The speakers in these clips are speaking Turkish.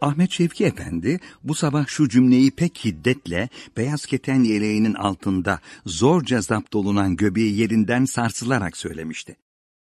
Ahmet Şevki Efendi bu sabah şu cümleyi pek hiddetle beyaz keten yeleğinin altında zorca zapt olunan göbeği yerinden sarsılarak söylemişti.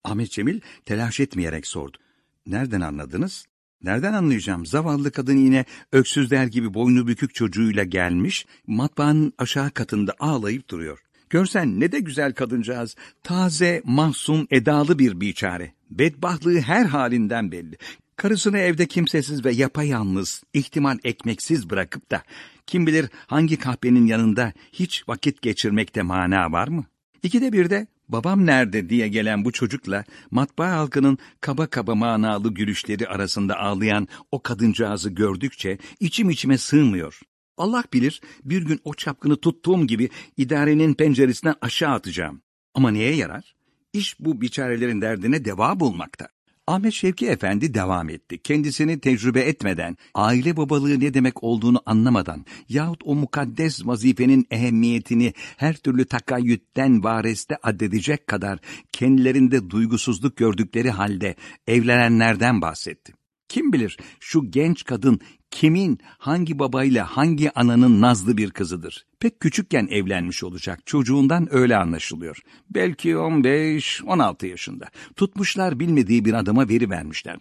Ahmet Cemil telaş etmeyerek sordu. Nereden anladınız? Nereden anlayacağım? Zavallı kadın yine öksüzler gibi boynu bükük çocuğuyla gelmiş, matbaanın aşağı katında ağlayıp duruyor. Görsen ne de güzel kadıncağız. Taze, mahzun, edalı bir biçare. Bedbahtlığı her halinden belli. Karısını evde kimsesiz ve yapayalnız, ihtimal ekmeksiz bırakıp da kim bilir hangi kahvenin yanında hiç vakit geçirmekte mana var mı? İkide bir de babam nerede diye gelen bu çocukla matbaa halkının kaba kaba manalı gülüşleri arasında ağlayan o kadıncağızı gördükçe içim içime sığmıyor. Allah bilir bir gün o çapkını tuttuğum gibi idarenin penceresinden aşağı atacağım. Ama neye yarar? İş bu biçarelerin derdine deva bulmakta. Ahmet Şevki Efendi devam etti. Kendisini tecrübe etmeden, aile babalığı ne demek olduğunu anlamadan yahut o mukaddes vazifenin ehemmiyetini her türlü takayyütten vareste addedecek kadar kendilerinde duygusuzluk gördükleri halde evlenenlerden bahsetti. Kim bilir şu genç kadın kimin, hangi babayla, hangi ananın nazlı bir kızıdır. Pek küçükken evlenmiş olacak. Çocuğundan öyle anlaşılıyor. Belki 15-16 yaşında. Tutmuşlar bilmediği bir adama veri vermişler.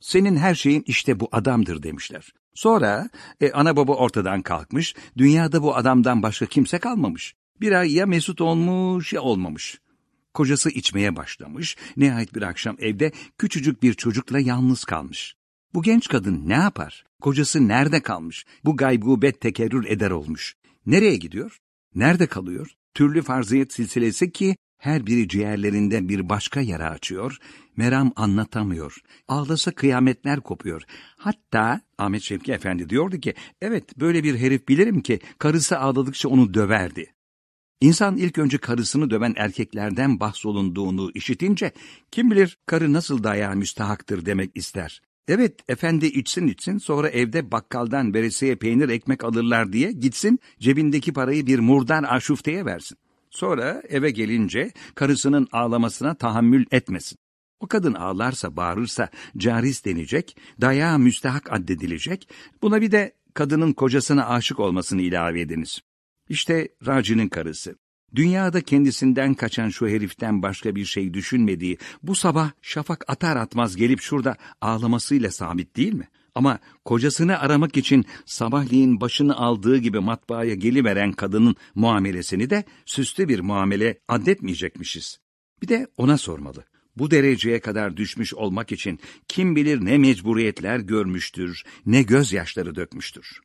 Senin her şeyin işte bu adamdır demişler. Sonra e, ana baba ortadan kalkmış, dünyada bu adamdan başka kimse kalmamış. Bir ay ya mesut olmuş ya olmamış. Kocası içmeye başlamış, nihayet bir akşam evde küçücük bir çocukla yalnız kalmış. Bu genç kadın ne yapar? Kocası nerede kalmış? Bu gaybubet tekerrür eder olmuş. Nereye gidiyor? Nerede kalıyor? Türlü farziyet silsilesi ki her biri ciğerlerinde bir başka yara açıyor, meram anlatamıyor. Ağlasa kıyametler kopuyor. Hatta Ahmet Şevki Efendi diyordu ki, evet böyle bir herif bilirim ki karısı ağladıkça onu döverdi. İnsan ilk önce karısını döven erkeklerden bahsolunduğunu işitince, kim bilir karı nasıl dayağı müstahaktır demek ister. Evet efendi içsin içsin sonra evde bakkaldan veresiye peynir ekmek alırlar diye gitsin cebindeki parayı bir murdar aşufteye versin. Sonra eve gelince karısının ağlamasına tahammül etmesin. O kadın ağlarsa bağırırsa caris denecek, dayağı müstehak addedilecek, buna bir de kadının kocasına aşık olmasını ilave ediniz. İşte Raci'nin karısı. Dünyada kendisinden kaçan şu heriften başka bir şey düşünmediği bu sabah şafak atar atmaz gelip şurada ağlamasıyla sabit değil mi? Ama kocasını aramak için sabahleyin başını aldığı gibi matbaaya geliveren kadının muamelesini de süslü bir muamele addetmeyecekmişiz. Bir de ona sormalı. Bu dereceye kadar düşmüş olmak için kim bilir ne mecburiyetler görmüştür, ne gözyaşları dökmüştür.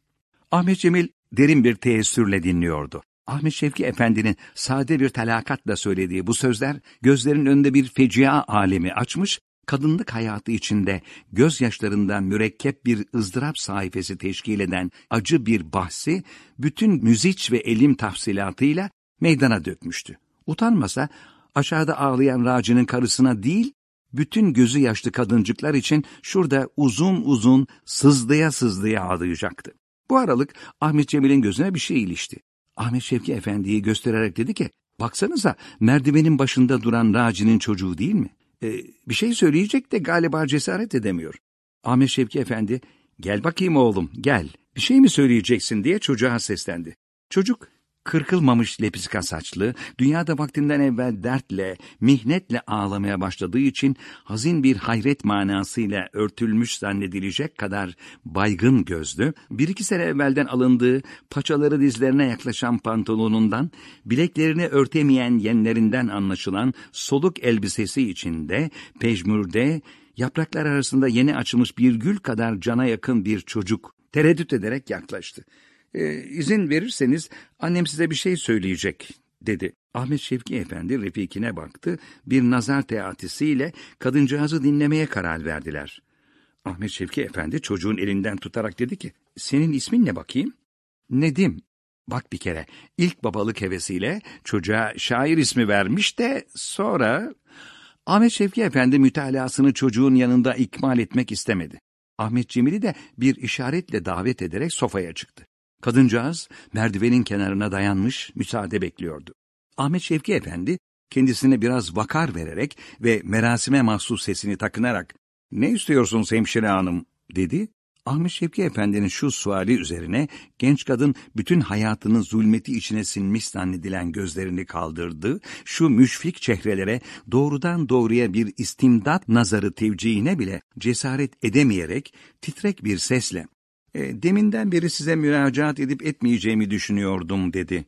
Ahmet Cemil derin bir teessürle dinliyordu. Ahmet Şevki Efendi'nin sade bir talakatla söylediği bu sözler gözlerin önünde bir fecia alemi açmış, kadınlık hayatı içinde gözyaşlarından mürekkep bir ızdırap sayfası teşkil eden acı bir bahsi bütün müziç ve elim tafsilatıyla meydana dökmüştü. Utanmasa aşağıda ağlayan racının karısına değil, bütün gözü yaşlı kadıncıklar için şurada uzun uzun sızlıya sızlıya ağlayacaktı. Bu aralık Ahmet Cemil'in gözüne bir şey ilişti. Ahmet Şevki Efendi'yi göstererek dedi ki, baksanıza merdivenin başında duran Raci'nin çocuğu değil mi? Ee, bir şey söyleyecek de galiba cesaret edemiyor. Ahmet Şevki Efendi, gel bakayım oğlum gel, bir şey mi söyleyeceksin diye çocuğa seslendi. Çocuk kırkılmamış lepiska saçlı, dünyada vaktinden evvel dertle, mihnetle ağlamaya başladığı için hazin bir hayret manasıyla örtülmüş zannedilecek kadar baygın gözlü, bir iki sene evvelden alındığı paçaları dizlerine yaklaşan pantolonundan, bileklerini örtemeyen yenlerinden anlaşılan soluk elbisesi içinde, pejmürde, yapraklar arasında yeni açılmış bir gül kadar cana yakın bir çocuk tereddüt ederek yaklaştı. E, izin verirseniz annem size bir şey söyleyecek dedi. Ahmet Şevki Efendi refikine baktı, bir nazar teatisiyle kadıncağızı dinlemeye karar verdiler. Ahmet Şevki Efendi çocuğun elinden tutarak dedi ki, senin ismin ne bakayım? Nedim. Bak bir kere, ilk babalık hevesiyle çocuğa şair ismi vermiş de sonra... Ahmet Şevki Efendi mütalasını çocuğun yanında ikmal etmek istemedi. Ahmet Cemil'i de bir işaretle davet ederek sofaya çıktı. Kadıncağız merdivenin kenarına dayanmış müsaade bekliyordu. Ahmet Şevki Efendi kendisine biraz vakar vererek ve merasime mahsus sesini takınarak ''Ne istiyorsunuz hemşire hanım?'' dedi. Ahmet Şevki Efendi'nin şu suali üzerine genç kadın bütün hayatının zulmeti içine sinmiş zannedilen gözlerini kaldırdı, şu müşfik çehrelere doğrudan doğruya bir istimdat nazarı tevcihine bile cesaret edemeyerek titrek bir sesle e, deminden beri size müracaat edip etmeyeceğimi düşünüyordum dedi.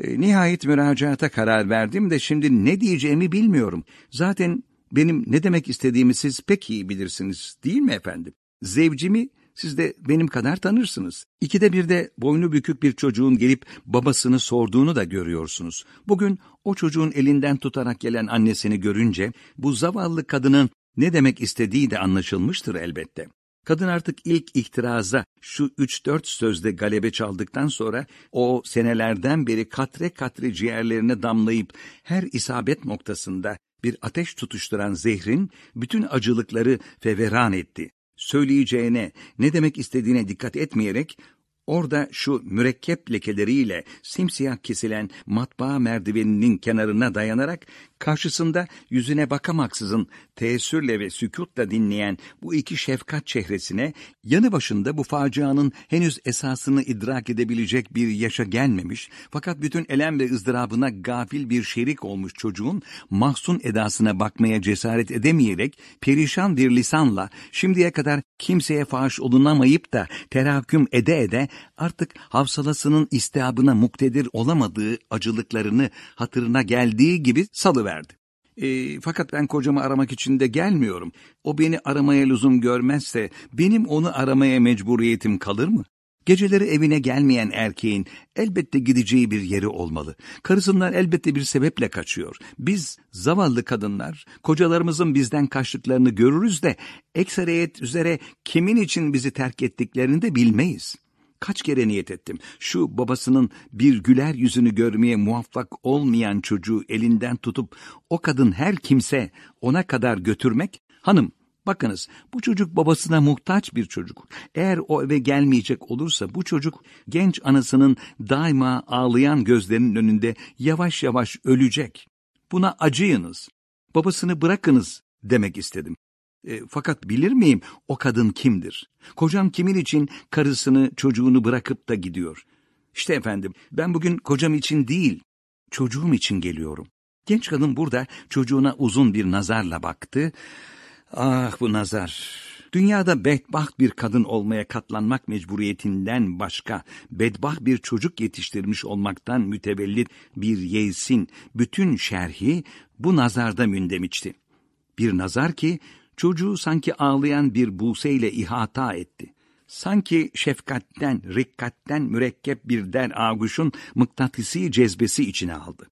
E, nihayet müracaata karar verdim de şimdi ne diyeceğimi bilmiyorum. Zaten benim ne demek istediğimi siz pek iyi bilirsiniz değil mi efendim? Zevcimi siz de benim kadar tanırsınız. İkide bir de boynu bükük bir çocuğun gelip babasını sorduğunu da görüyorsunuz. Bugün o çocuğun elinden tutarak gelen annesini görünce bu zavallı kadının ne demek istediği de anlaşılmıştır elbette. Kadın artık ilk ihtiraza şu üç dört sözde galebe çaldıktan sonra o senelerden beri katre katre ciğerlerine damlayıp her isabet noktasında bir ateş tutuşturan zehrin bütün acılıkları feveran etti. Söyleyeceğine, ne demek istediğine dikkat etmeyerek Orada şu mürekkep lekeleriyle simsiyah kesilen matbaa merdiveninin kenarına dayanarak karşısında yüzüne bakamaksızın teessürle ve sükutla dinleyen bu iki şefkat çehresine yanı başında bu facianın henüz esasını idrak edebilecek bir yaşa gelmemiş fakat bütün elem ve ızdırabına gafil bir şerik olmuş çocuğun mahzun edasına bakmaya cesaret edemeyerek perişan bir lisanla şimdiye kadar kimseye faş olunamayıp da teraküm ede ede artık havsalasının istiabına muktedir olamadığı acılıklarını hatırına geldiği gibi salıverdi. E, fakat ben kocamı aramak için de gelmiyorum. O beni aramaya lüzum görmezse benim onu aramaya mecburiyetim kalır mı? Geceleri evine gelmeyen erkeğin elbette gideceği bir yeri olmalı. Karısından elbette bir sebeple kaçıyor. Biz zavallı kadınlar kocalarımızın bizden kaçtıklarını görürüz de ekseriyet üzere kimin için bizi terk ettiklerini de bilmeyiz. Kaç kere niyet ettim. Şu babasının bir güler yüzünü görmeye muvaffak olmayan çocuğu elinden tutup o kadın her kimse ona kadar götürmek. Hanım Bakınız bu çocuk babasına muhtaç bir çocuk. Eğer o eve gelmeyecek olursa bu çocuk genç anasının daima ağlayan gözlerinin önünde yavaş yavaş ölecek. Buna acıyınız. Babasını bırakınız demek istedim. E, fakat bilir miyim o kadın kimdir? Kocam kimin için karısını çocuğunu bırakıp da gidiyor? İşte efendim ben bugün kocam için değil çocuğum için geliyorum. Genç kadın burada çocuğuna uzun bir nazarla baktı. Ah bu nazar. Dünyada bedbaht bir kadın olmaya katlanmak mecburiyetinden başka, bedbaht bir çocuk yetiştirmiş olmaktan mütevellit bir yeysin, bütün şerhi bu nazarda mündemişti. Bir nazar ki çocuğu sanki ağlayan bir buseyle ihata etti. Sanki şefkatten, rikkatten mürekkep bir der ağuşun mıknatısi cezbesi içine aldı.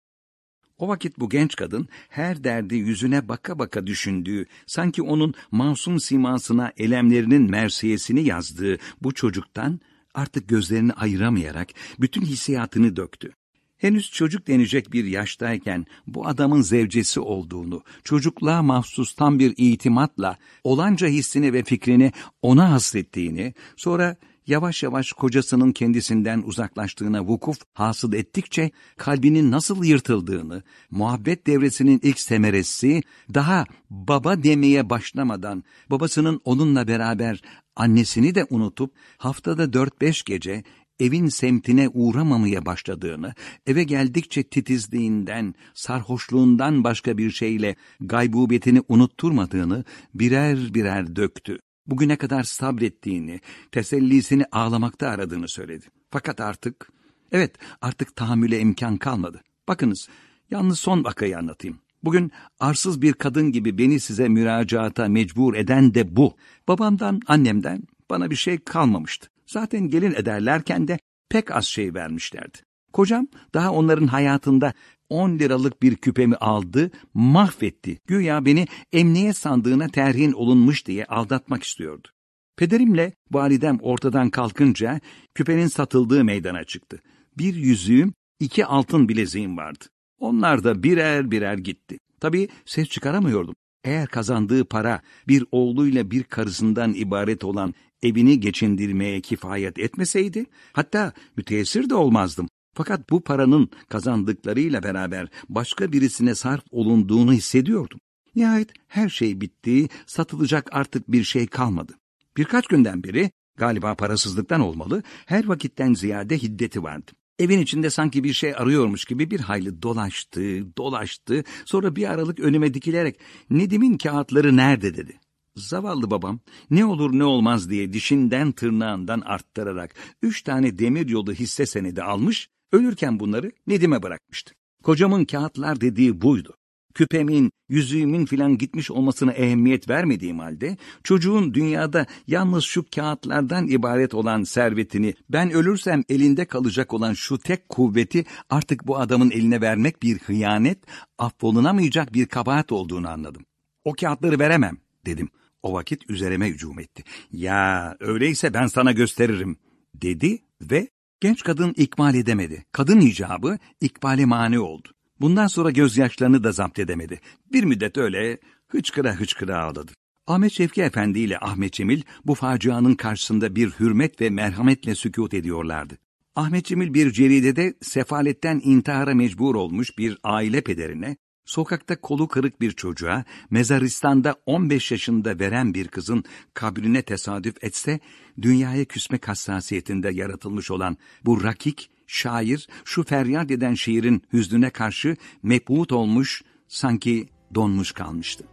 O vakit bu genç kadın her derdi yüzüne baka baka düşündüğü, sanki onun masum simasına elemlerinin mersiyesini yazdığı bu çocuktan artık gözlerini ayıramayarak bütün hissiyatını döktü henüz çocuk denecek bir yaştayken bu adamın zevcesi olduğunu, çocukluğa mahsus tam bir itimatla olanca hissini ve fikrini ona hasrettiğini, sonra yavaş yavaş kocasının kendisinden uzaklaştığına vukuf hasıl ettikçe kalbinin nasıl yırtıldığını, muhabbet devresinin ilk semeresi daha baba demeye başlamadan babasının onunla beraber annesini de unutup haftada dört beş gece evin semtine uğramamaya başladığını, eve geldikçe titizliğinden, sarhoşluğundan başka bir şeyle gaybubetini unutturmadığını birer birer döktü. Bugüne kadar sabrettiğini, tesellisini ağlamakta aradığını söyledi. Fakat artık, evet artık tahammüle imkan kalmadı. Bakınız, yalnız son vakayı anlatayım. Bugün arsız bir kadın gibi beni size müracaata mecbur eden de bu. Babamdan, annemden bana bir şey kalmamıştı. Zaten gelin ederlerken de pek az şey vermişlerdi. Kocam daha onların hayatında on liralık bir küpemi aldı, mahvetti. Güya beni emniyet sandığına terhin olunmuş diye aldatmak istiyordu. Pederimle validem ortadan kalkınca küpenin satıldığı meydana çıktı. Bir yüzüğüm, iki altın bileziğim vardı. Onlar da birer birer gitti. Tabii ses çıkaramıyordum. Eğer kazandığı para bir oğluyla bir karısından ibaret olan evini geçindirmeye kifayet etmeseydi, hatta müteessir de olmazdım. Fakat bu paranın kazandıklarıyla beraber başka birisine sarf olunduğunu hissediyordum. Nihayet her şey bitti, satılacak artık bir şey kalmadı. Birkaç günden beri Galiba parasızlıktan olmalı, her vakitten ziyade hiddeti vardı. Evin içinde sanki bir şey arıyormuş gibi bir hayli dolaştı, dolaştı. Sonra bir aralık önüme dikilerek Nedim'in kağıtları nerede dedi. Zavallı babam ne olur ne olmaz diye dişinden tırnağından arttırarak üç tane demir yolu hisse senedi almış, ölürken bunları Nedim'e bırakmıştı. Kocamın kağıtlar dediği buydu. Küpemin, yüzüğümün filan gitmiş olmasına ehemmiyet vermediğim halde, çocuğun dünyada yalnız şu kağıtlardan ibaret olan servetini, ben ölürsem elinde kalacak olan şu tek kuvveti artık bu adamın eline vermek bir hıyanet, affolunamayacak bir kabahat olduğunu anladım. O kağıtları veremem, dedim. O vakit üzerime hücum etti. Ya öyleyse ben sana gösteririm, dedi ve genç kadın ikmal edemedi. Kadın icabı ikbale mani oldu. Bundan sonra gözyaşlarını da zapt edemedi. Bir müddet öyle hıçkıra hıçkıra ağladı. Ahmet Şevki Efendi ile Ahmet Cemil bu facianın karşısında bir hürmet ve merhametle sükut ediyorlardı. Ahmet Cemil bir ceridede sefaletten intihara mecbur olmuş bir aile pederine, sokakta kolu kırık bir çocuğa, mezaristanda 15 yaşında veren bir kızın kabrine tesadüf etse, dünyaya küsmek hassasiyetinde yaratılmış olan bu rakik, şair şu feryat eden şiirin hüznüne karşı mebhut olmuş, sanki donmuş kalmıştı.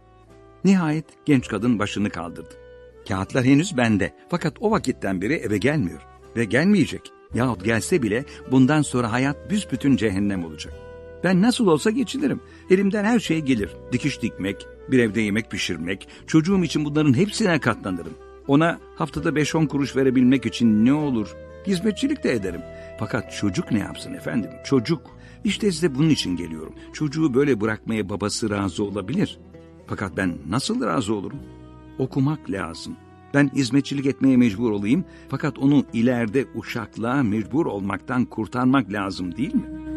Nihayet genç kadın başını kaldırdı. Kağıtlar henüz bende fakat o vakitten beri eve gelmiyor ve gelmeyecek. Yahut gelse bile bundan sonra hayat büsbütün cehennem olacak. Ben nasıl olsa geçinirim. Elimden her şey gelir. Dikiş dikmek, bir evde yemek pişirmek, çocuğum için bunların hepsine katlanırım. Ona haftada beş on kuruş verebilmek için ne olur? Hizmetçilik de ederim. Fakat çocuk ne yapsın efendim? Çocuk. İşte size bunun için geliyorum. Çocuğu böyle bırakmaya babası razı olabilir. Fakat ben nasıl razı olurum? Okumak lazım. Ben hizmetçilik etmeye mecbur olayım fakat onu ileride uşaklığa mecbur olmaktan kurtarmak lazım değil mi?''